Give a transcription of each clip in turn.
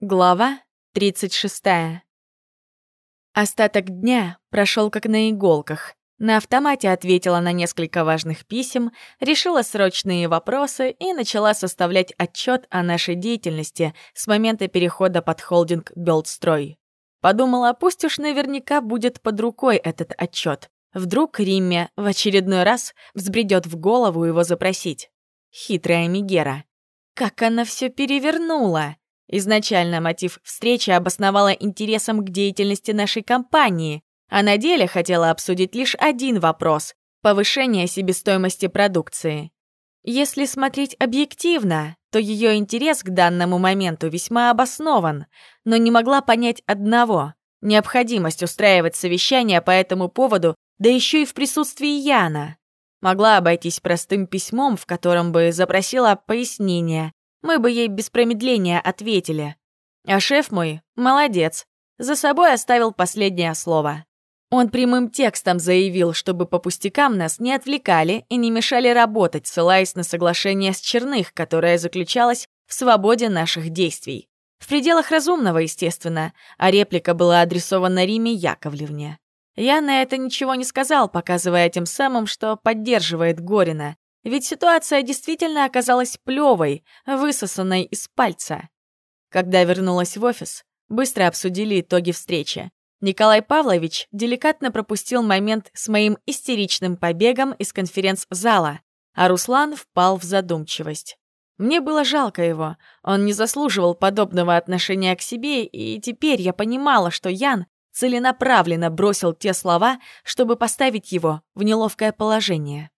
Глава 36. Остаток дня прошел как на иголках. На автомате ответила на несколько важных писем, решила срочные вопросы и начала составлять отчет о нашей деятельности с момента перехода под холдинг «Белдстрой». Подумала, пусть уж наверняка будет под рукой этот отчет. Вдруг Римме в очередной раз взбредет в голову его запросить. Хитрая Мигера. Как она все перевернула! Изначально мотив встречи обосновала интересом к деятельности нашей компании, а на деле хотела обсудить лишь один вопрос — повышение себестоимости продукции. Если смотреть объективно, то ее интерес к данному моменту весьма обоснован, но не могла понять одного — необходимость устраивать совещание по этому поводу, да еще и в присутствии Яна. Могла обойтись простым письмом, в котором бы запросила пояснение, мы бы ей без промедления ответили. А шеф мой молодец, за собой оставил последнее слово. Он прямым текстом заявил, чтобы по пустякам нас не отвлекали и не мешали работать, ссылаясь на соглашение с Черных, которое заключалось в свободе наших действий. В пределах разумного, естественно, а реплика была адресована Риме Яковлевне. Я на это ничего не сказал, показывая тем самым, что поддерживает Горина, ведь ситуация действительно оказалась плевой, высосанной из пальца. Когда вернулась в офис, быстро обсудили итоги встречи. Николай Павлович деликатно пропустил момент с моим истеричным побегом из конференц-зала, а Руслан впал в задумчивость. Мне было жалко его, он не заслуживал подобного отношения к себе, и теперь я понимала, что Ян целенаправленно бросил те слова, чтобы поставить его в неловкое положение.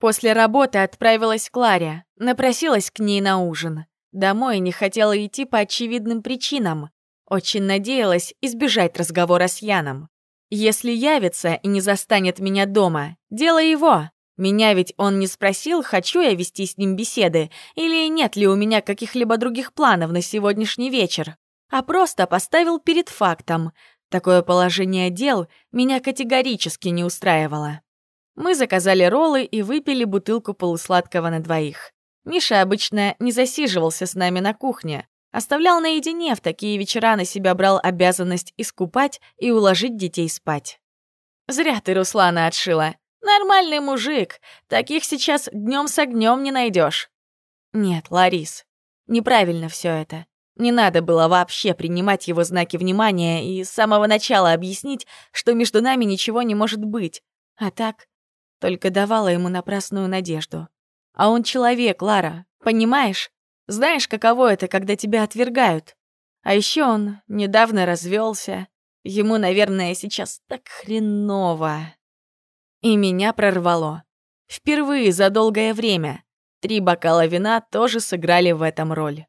После работы отправилась к Ларе, напросилась к ней на ужин. Домой не хотела идти по очевидным причинам. Очень надеялась избежать разговора с Яном. Если явится и не застанет меня дома, дело его. Меня ведь он не спросил, хочу я вести с ним беседы, или нет ли у меня каких-либо других планов на сегодняшний вечер, а просто поставил перед фактом. Такое положение дел меня категорически не устраивало. Мы заказали роллы и выпили бутылку полусладкого на двоих. Миша обычно не засиживался с нами на кухне, оставлял наедине, в такие вечера на себя брал обязанность искупать и уложить детей спать. «Зря ты Руслана отшила. Нормальный мужик. Таких сейчас днем с огнем не найдешь. «Нет, Ларис, неправильно все это. Не надо было вообще принимать его знаки внимания и с самого начала объяснить, что между нами ничего не может быть. А так, только давала ему напрасную надежду. А он человек, Лара, понимаешь? Знаешь, каково это, когда тебя отвергают? А еще он недавно развелся. Ему, наверное, сейчас так хреново. И меня прорвало. Впервые за долгое время. Три бокала вина тоже сыграли в этом роль.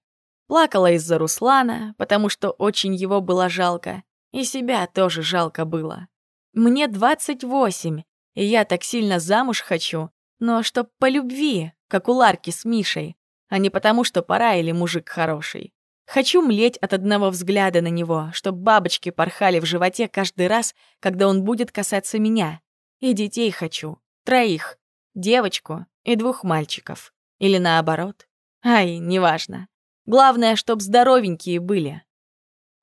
Плакала из-за Руслана, потому что очень его было жалко. И себя тоже жалко было. Мне 28, я так сильно замуж хочу, но чтоб по любви, как у Ларки с Мишей, а не потому, что пора или мужик хороший. Хочу млеть от одного взгляда на него, чтоб бабочки порхали в животе каждый раз, когда он будет касаться меня. И детей хочу. Троих. Девочку и двух мальчиков. Или наоборот. Ай, неважно. Главное, чтоб здоровенькие были.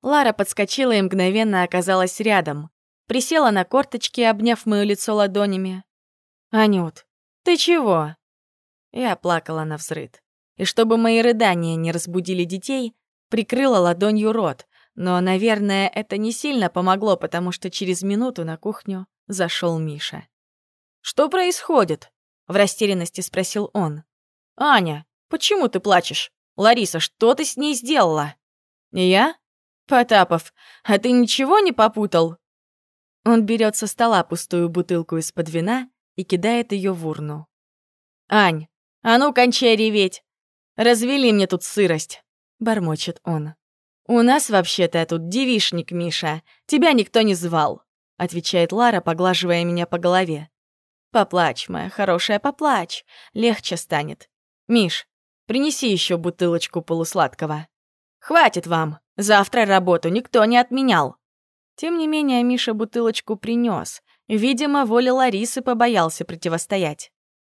Лара подскочила и мгновенно оказалась рядом присела на корточки, обняв моё лицо ладонями. «Анют, ты чего?» Я плакала на взрыд. И чтобы мои рыдания не разбудили детей, прикрыла ладонью рот, но, наверное, это не сильно помогло, потому что через минуту на кухню зашел Миша. «Что происходит?» — в растерянности спросил он. «Аня, почему ты плачешь? Лариса, что ты с ней сделала?» «Я?» «Потапов, а ты ничего не попутал?» Он берет со стола пустую бутылку из-под вина и кидает ее в урну. «Ань, а ну кончай реветь! Развели мне тут сырость!» — бормочет он. «У нас вообще-то тут девишник, Миша. Тебя никто не звал», — отвечает Лара, поглаживая меня по голове. «Поплачь, моя хорошая, поплачь. Легче станет. Миш, принеси еще бутылочку полусладкого. Хватит вам. Завтра работу никто не отменял». Тем не менее, Миша бутылочку принес. Видимо, воля Ларисы побоялся противостоять.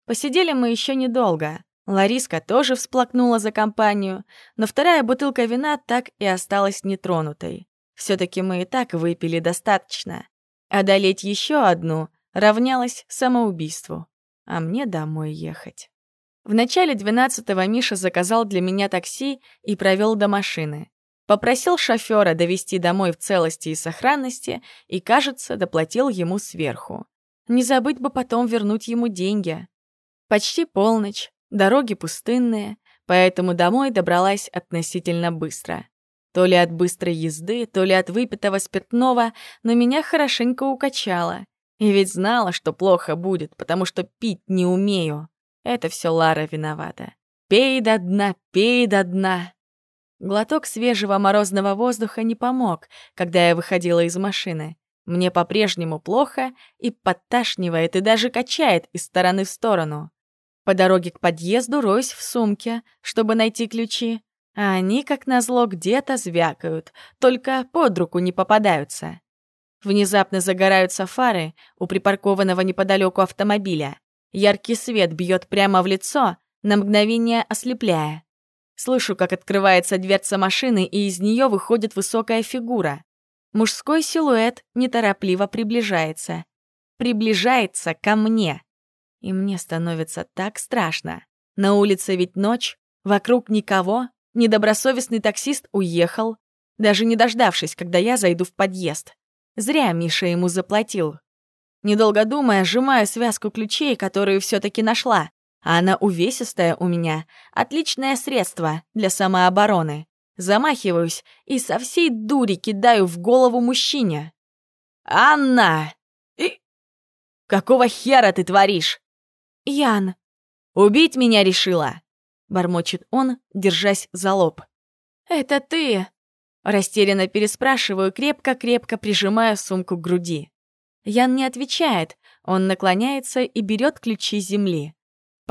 Посидели мы еще недолго. Лариска тоже всплакнула за компанию, но вторая бутылка вина так и осталась нетронутой. все таки мы и так выпили достаточно. Одолеть еще одну равнялось самоубийству, а мне домой ехать. В начале двенадцатого Миша заказал для меня такси и провел до машины. Попросил шофера довести домой в целости и сохранности и, кажется, доплатил ему сверху. Не забыть бы потом вернуть ему деньги. Почти полночь, дороги пустынные, поэтому домой добралась относительно быстро. То ли от быстрой езды, то ли от выпитого спиртного, но меня хорошенько укачало. И ведь знала, что плохо будет, потому что пить не умею. Это все Лара виновата. Пей до дна, пей до дна. Глоток свежего морозного воздуха не помог, когда я выходила из машины. Мне по-прежнему плохо и подташнивает, и даже качает из стороны в сторону. По дороге к подъезду роюсь в сумке, чтобы найти ключи, а они, как назло, где-то звякают, только под руку не попадаются. Внезапно загораются фары у припаркованного неподалеку автомобиля. Яркий свет бьет прямо в лицо, на мгновение ослепляя. Слышу, как открывается дверца машины, и из нее выходит высокая фигура. Мужской силуэт неторопливо приближается. Приближается ко мне. И мне становится так страшно. На улице ведь ночь, вокруг никого, недобросовестный таксист уехал, даже не дождавшись, когда я зайду в подъезд. Зря Миша ему заплатил. Недолго думая, сжимаю связку ключей, которую все таки нашла. А она увесистая у меня. Отличное средство для самообороны. Замахиваюсь и со всей дури кидаю в голову мужчине. «Анна! И... Какого хера ты творишь?» «Ян!» «Убить меня решила!» Бормочет он, держась за лоб. «Это ты!» Растерянно переспрашиваю, крепко-крепко прижимая сумку к груди. Ян не отвечает, он наклоняется и берет ключи земли.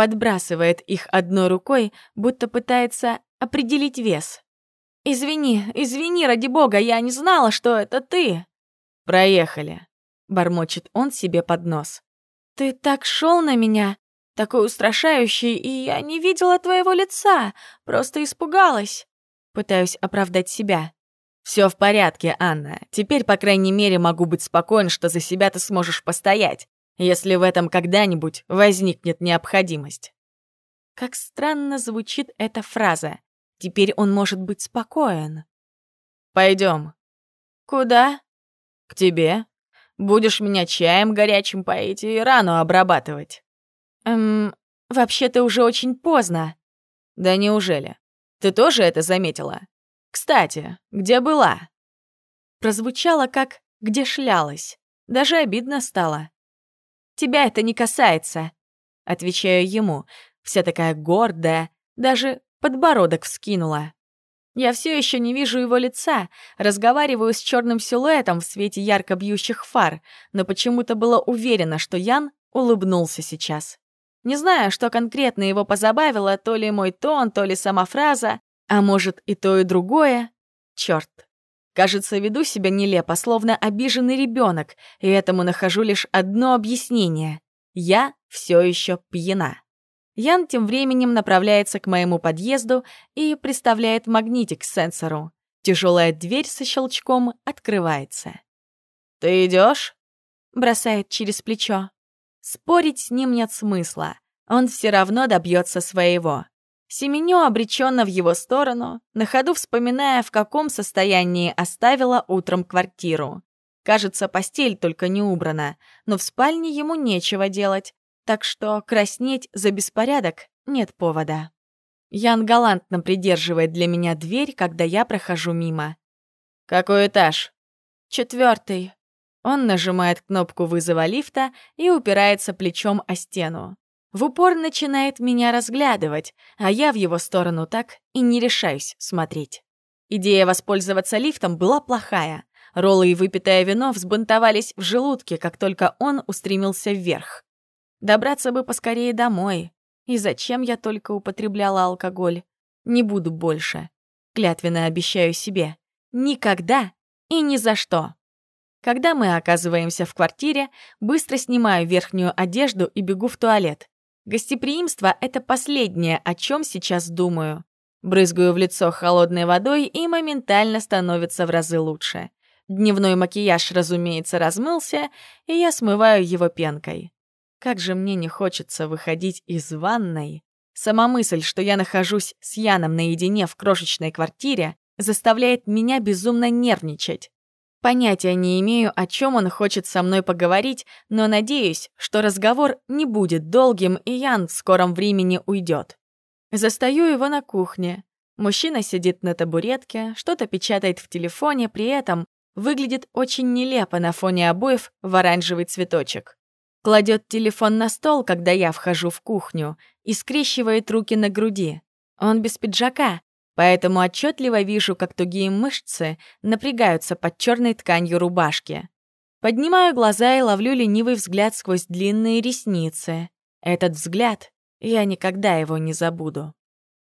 Подбрасывает их одной рукой, будто пытается определить вес. «Извини, извини, ради бога, я не знала, что это ты!» «Проехали», — бормочет он себе под нос. «Ты так шел на меня, такой устрашающий, и я не видела твоего лица, просто испугалась». Пытаюсь оправдать себя. Все в порядке, Анна. Теперь, по крайней мере, могу быть спокоен, что за себя ты сможешь постоять, если в этом когда-нибудь возникнет необходимость. Как странно звучит эта фраза. Теперь он может быть спокоен. Пойдем. Куда? К тебе. Будешь меня чаем горячим поить и рану обрабатывать. Эм, вообще-то уже очень поздно. Да неужели? Ты тоже это заметила? Кстати, где была?» Прозвучало как «где шлялась». Даже обидно стало. «Тебя это не касается», — отвечаю ему, вся такая гордая, даже подбородок вскинула. Я все еще не вижу его лица, разговариваю с черным силуэтом в свете ярко бьющих фар, но почему-то была уверена, что Ян улыбнулся сейчас. Не знаю, что конкретно его позабавило, то ли мой тон, то ли сама фраза, а может, и то, и другое? Черт. Кажется, веду себя нелепо, словно обиженный ребенок, и этому нахожу лишь одно объяснение. Я все еще пьяна. Ян тем временем направляется к моему подъезду и приставляет магнитик к сенсору. Тяжелая дверь со щелчком открывается. «Ты идешь? бросает через плечо. Спорить с ним нет смысла. Он все равно добьется своего. Семеню обреченно в его сторону, на ходу вспоминая, в каком состоянии оставила утром квартиру. Кажется, постель только не убрана, но в спальне ему нечего делать, так что краснеть за беспорядок нет повода. Ян галантно придерживает для меня дверь, когда я прохожу мимо. «Какой этаж?» «Четвертый». Он нажимает кнопку вызова лифта и упирается плечом о стену. В упор начинает меня разглядывать, а я в его сторону так и не решаюсь смотреть. Идея воспользоваться лифтом была плохая. Роллы и выпитое вино взбунтовались в желудке, как только он устремился вверх. Добраться бы поскорее домой. И зачем я только употребляла алкоголь? Не буду больше. Клятвенно обещаю себе. Никогда и ни за что. Когда мы оказываемся в квартире, быстро снимаю верхнюю одежду и бегу в туалет. Гостеприимство — это последнее, о чем сейчас думаю. Брызгаю в лицо холодной водой и моментально становится в разы лучше. Дневной макияж, разумеется, размылся, и я смываю его пенкой. Как же мне не хочется выходить из ванной. Сама мысль, что я нахожусь с Яном наедине в крошечной квартире, заставляет меня безумно нервничать. Понятия не имею, о чем он хочет со мной поговорить, но надеюсь, что разговор не будет долгим, и Ян в скором времени уйдет. Застаю его на кухне. Мужчина сидит на табуретке, что-то печатает в телефоне, при этом выглядит очень нелепо на фоне обоев в оранжевый цветочек. Кладет телефон на стол, когда я вхожу в кухню, и скрещивает руки на груди. Он без пиджака, поэтому отчетливо вижу, как тугие мышцы напрягаются под черной тканью рубашки. Поднимаю глаза и ловлю ленивый взгляд сквозь длинные ресницы. Этот взгляд, я никогда его не забуду.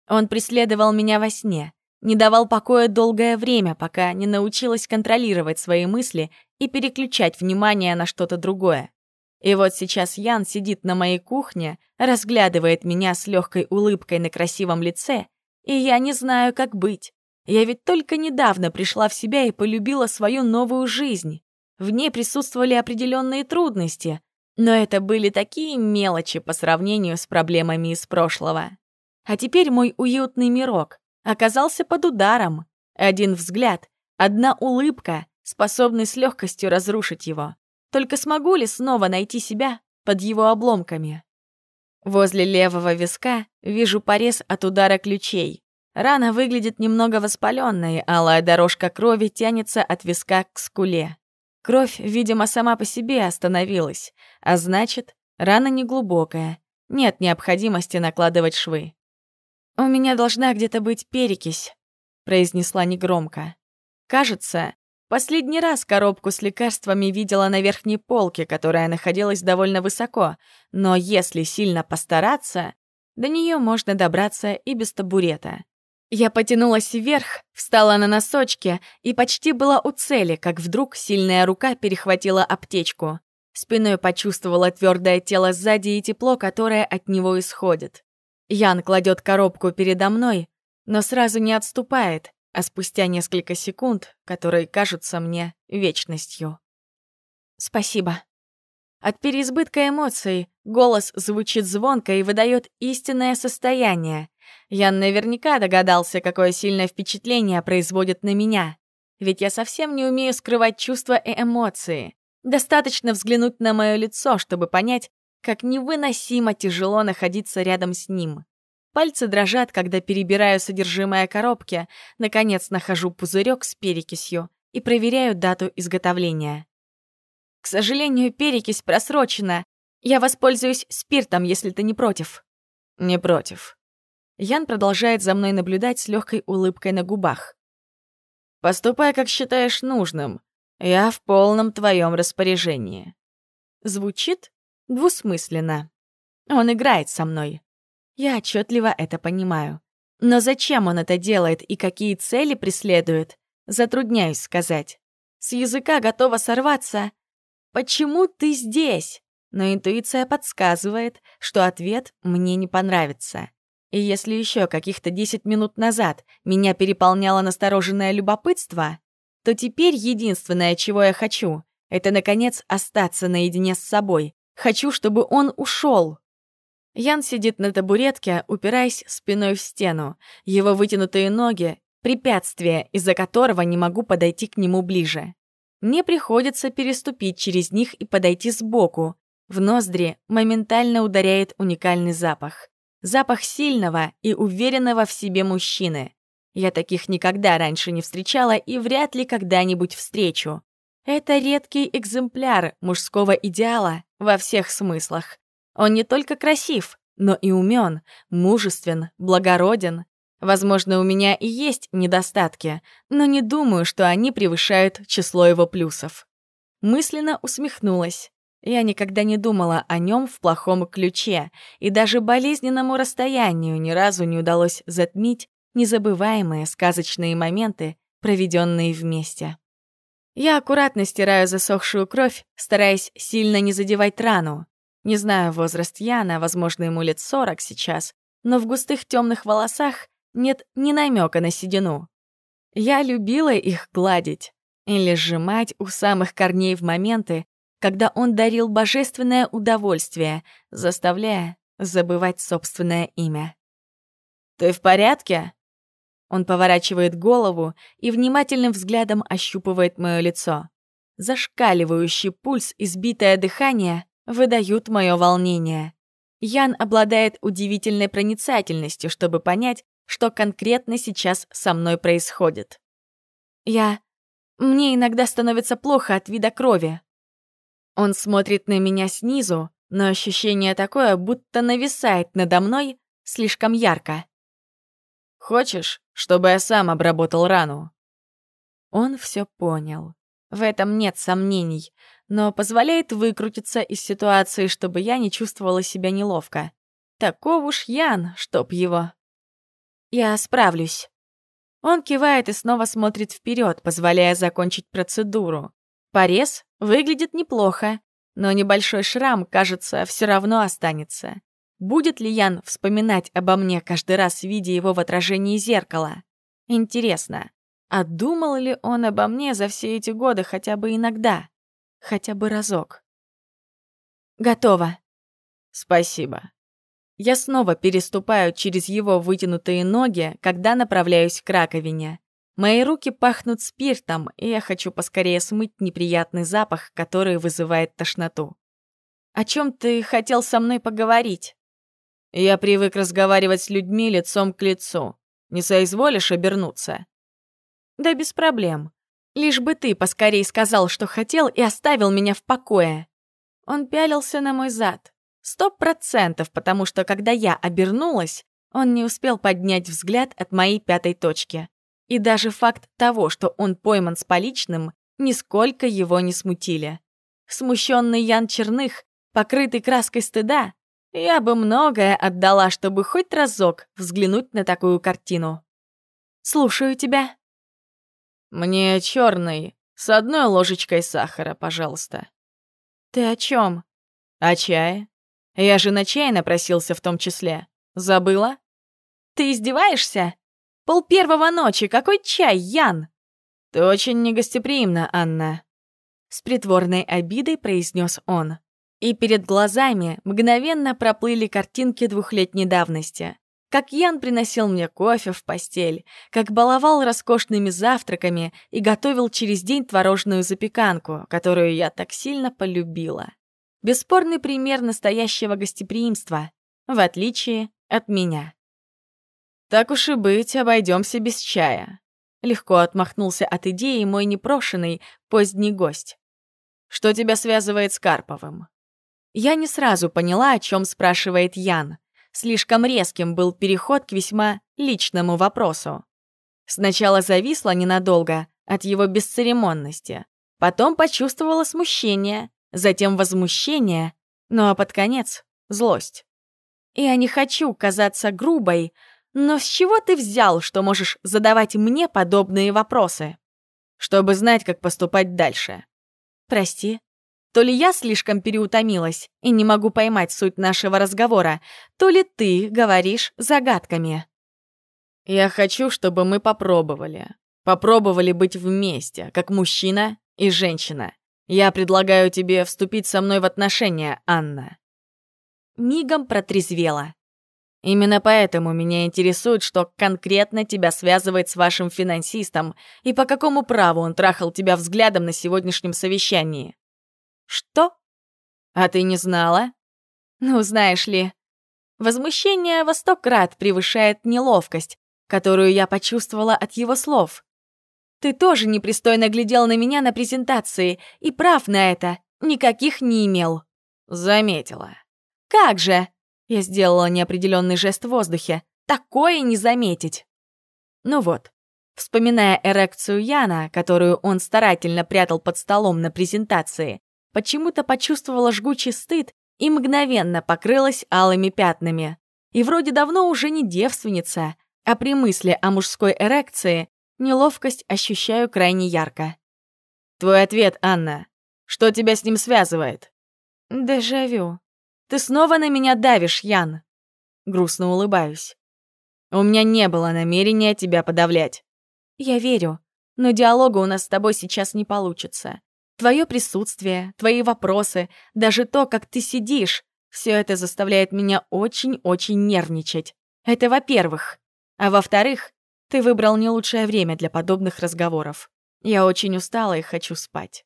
Он преследовал меня во сне, не давал покоя долгое время, пока не научилась контролировать свои мысли и переключать внимание на что-то другое. И вот сейчас Ян сидит на моей кухне, разглядывает меня с легкой улыбкой на красивом лице и я не знаю, как быть. Я ведь только недавно пришла в себя и полюбила свою новую жизнь. В ней присутствовали определенные трудности, но это были такие мелочи по сравнению с проблемами из прошлого. А теперь мой уютный мирок оказался под ударом. Один взгляд, одна улыбка, способны с легкостью разрушить его. Только смогу ли снова найти себя под его обломками? Возле левого виска вижу порез от удара ключей. Рана выглядит немного воспаленной, алая дорожка крови тянется от виска к скуле. Кровь, видимо, сама по себе остановилась, а значит, рана неглубокая. Нет необходимости накладывать швы. «У меня должна где-то быть перекись», — произнесла негромко. Кажется, Последний раз коробку с лекарствами видела на верхней полке, которая находилась довольно высоко, но если сильно постараться, до нее можно добраться и без табурета. Я потянулась вверх, встала на носочки и почти была у цели, как вдруг сильная рука перехватила аптечку. Спиной почувствовала твердое тело сзади и тепло, которое от него исходит. Ян кладет коробку передо мной, но сразу не отступает, а спустя несколько секунд, которые кажутся мне вечностью. «Спасибо». От переизбытка эмоций голос звучит звонко и выдает истинное состояние. Ян наверняка догадался, какое сильное впечатление производит на меня. Ведь я совсем не умею скрывать чувства и эмоции. Достаточно взглянуть на мое лицо, чтобы понять, как невыносимо тяжело находиться рядом с ним. Пальцы дрожат, когда перебираю содержимое коробки, наконец нахожу пузырек с перекисью и проверяю дату изготовления. К сожалению, перекись просрочена. Я воспользуюсь спиртом, если ты не против. Не против. Ян продолжает за мной наблюдать с легкой улыбкой на губах. Поступай, как считаешь нужным. Я в полном твоем распоряжении. Звучит двусмысленно. Он играет со мной. Я отчетливо это понимаю. Но зачем он это делает и какие цели преследует, затрудняюсь сказать. С языка готова сорваться. «Почему ты здесь?» Но интуиция подсказывает, что ответ мне не понравится. И если еще каких-то 10 минут назад меня переполняло настороженное любопытство, то теперь единственное, чего я хочу, это, наконец, остаться наедине с собой. Хочу, чтобы он ушел. Ян сидит на табуретке, упираясь спиной в стену. Его вытянутые ноги — препятствие, из-за которого не могу подойти к нему ближе. Мне приходится переступить через них и подойти сбоку. В ноздри моментально ударяет уникальный запах. Запах сильного и уверенного в себе мужчины. Я таких никогда раньше не встречала и вряд ли когда-нибудь встречу. Это редкий экземпляр мужского идеала во всех смыслах. Он не только красив, но и умен, мужествен, благороден. Возможно, у меня и есть недостатки, но не думаю, что они превышают число его плюсов. Мысленно усмехнулась. Я никогда не думала о нем в плохом ключе, и даже болезненному расстоянию ни разу не удалось затмить незабываемые сказочные моменты, проведенные вместе. Я аккуратно стираю засохшую кровь, стараясь сильно не задевать рану. Не знаю возраст Яна, возможно, ему лет сорок сейчас, но в густых темных волосах нет ни намека на седину. Я любила их гладить или сжимать у самых корней в моменты, когда он дарил божественное удовольствие, заставляя забывать собственное имя. «Ты в порядке?» Он поворачивает голову и внимательным взглядом ощупывает мое лицо. Зашкаливающий пульс и сбитое дыхание выдают мое волнение. Ян обладает удивительной проницательностью, чтобы понять, что конкретно сейчас со мной происходит. Я... Мне иногда становится плохо от вида крови. Он смотрит на меня снизу, но ощущение такое, будто нависает надо мной слишком ярко. «Хочешь, чтобы я сам обработал рану?» Он все понял. В этом нет сомнений, но позволяет выкрутиться из ситуации, чтобы я не чувствовала себя неловко. Таков уж Ян, чтоб его. Я справлюсь. Он кивает и снова смотрит вперед, позволяя закончить процедуру. Порез выглядит неплохо, но небольшой шрам, кажется, все равно останется. Будет ли Ян вспоминать обо мне каждый раз, видя его в отражении зеркала? Интересно, а думал ли он обо мне за все эти годы хотя бы иногда? Хотя бы разок? Готово. Спасибо. Я снова переступаю через его вытянутые ноги, когда направляюсь к раковине. Мои руки пахнут спиртом, и я хочу поскорее смыть неприятный запах, который вызывает тошноту. «О чем ты хотел со мной поговорить?» «Я привык разговаривать с людьми лицом к лицу. Не соизволишь обернуться?» «Да без проблем. Лишь бы ты поскорей сказал, что хотел, и оставил меня в покое». Он пялился на мой зад. Сто процентов, потому что, когда я обернулась, он не успел поднять взгляд от моей пятой точки. И даже факт того, что он пойман с поличным, нисколько его не смутили. Смущенный Ян Черных, покрытый краской стыда, я бы многое отдала, чтобы хоть разок взглянуть на такую картину. «Слушаю тебя». «Мне черный, с одной ложечкой сахара, пожалуйста». «Ты о чем? «О чае. Я же на чай напросился в том числе. Забыла? Ты издеваешься? Пол первого ночи, какой чай, Ян? Ты очень негостеприимна, Анна. С притворной обидой произнес он. И перед глазами мгновенно проплыли картинки двухлетней давности. Как Ян приносил мне кофе в постель, как баловал роскошными завтраками и готовил через день творожную запеканку, которую я так сильно полюбила. Бесспорный пример настоящего гостеприимства, в отличие от меня. «Так уж и быть, обойдемся без чая», — легко отмахнулся от идеи мой непрошенный поздний гость. «Что тебя связывает с Карповым?» Я не сразу поняла, о чем спрашивает Ян. Слишком резким был переход к весьма личному вопросу. Сначала зависла ненадолго от его бесцеремонности, потом почувствовала смущение, затем возмущение, ну а под конец — злость. Я не хочу казаться грубой, но с чего ты взял, что можешь задавать мне подобные вопросы? Чтобы знать, как поступать дальше. Прости. То ли я слишком переутомилась и не могу поймать суть нашего разговора, то ли ты говоришь загадками. Я хочу, чтобы мы попробовали. Попробовали быть вместе, как мужчина и женщина. Я предлагаю тебе вступить со мной в отношения, Анна». Мигом протрезвела. Именно поэтому меня интересует, что конкретно тебя связывает с вашим финансистом и по какому праву он трахал тебя взглядом на сегодняшнем совещании. Что? А ты не знала? Ну, знаешь ли, возмущение во сто крат превышает неловкость, которую я почувствовала от его слов. Ты тоже непристойно глядел на меня на презентации, и прав на это никаких не имел. Заметила. Как же? Я сделала неопределенный жест в воздухе. Такое не заметить. Ну вот, вспоминая эрекцию Яна, которую он старательно прятал под столом на презентации, почему-то почувствовала жгучий стыд и мгновенно покрылась алыми пятнами. И вроде давно уже не девственница, а при мысли о мужской эрекции Неловкость ощущаю крайне ярко. «Твой ответ, Анна. Что тебя с ним связывает?» «Дежавю». Ты снова на меня давишь, Ян!» Грустно улыбаюсь. «У меня не было намерения тебя подавлять». «Я верю, но диалога у нас с тобой сейчас не получится. Твое присутствие, твои вопросы, даже то, как ты сидишь, все это заставляет меня очень-очень нервничать. Это во-первых. А во-вторых, ты выбрал не лучшее время для подобных разговоров. Я очень устала и хочу спать.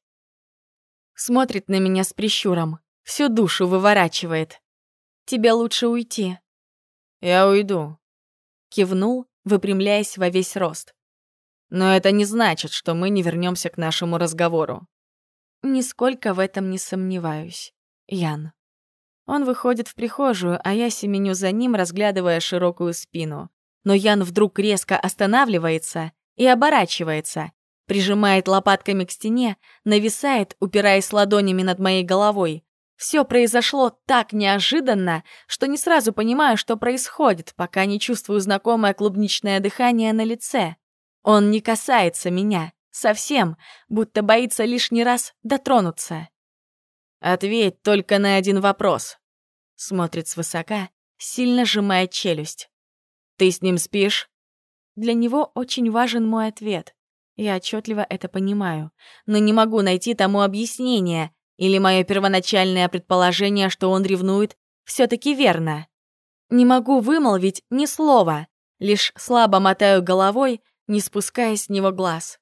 Смотрит на меня с прищуром, всю душу выворачивает. Тебе лучше уйти. Я уйду. Кивнул, выпрямляясь во весь рост. Но это не значит, что мы не вернемся к нашему разговору. Нисколько в этом не сомневаюсь. Ян. Он выходит в прихожую, а я семеню за ним, разглядывая широкую спину. Но Ян вдруг резко останавливается и оборачивается, прижимает лопатками к стене, нависает, упираясь ладонями над моей головой. Все произошло так неожиданно, что не сразу понимаю, что происходит, пока не чувствую знакомое клубничное дыхание на лице. Он не касается меня. Совсем, будто боится лишний раз дотронуться. «Ответь только на один вопрос», — смотрит свысока, сильно сжимая челюсть. «Ты с ним спишь?» Для него очень важен мой ответ. Я отчетливо это понимаю, но не могу найти тому объяснение, или мое первоначальное предположение, что он ревнует, все таки верно. Не могу вымолвить ни слова, лишь слабо мотаю головой, не спуская с него глаз.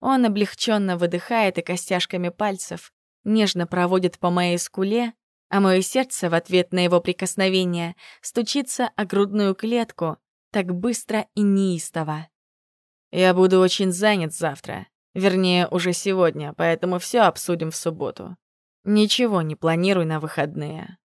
Он облегченно выдыхает и костяшками пальцев нежно проводит по моей скуле, а мое сердце в ответ на его прикосновение стучится о грудную клетку так быстро и неистово. Я буду очень занят завтра, вернее, уже сегодня, поэтому все обсудим в субботу. Ничего не планируй на выходные.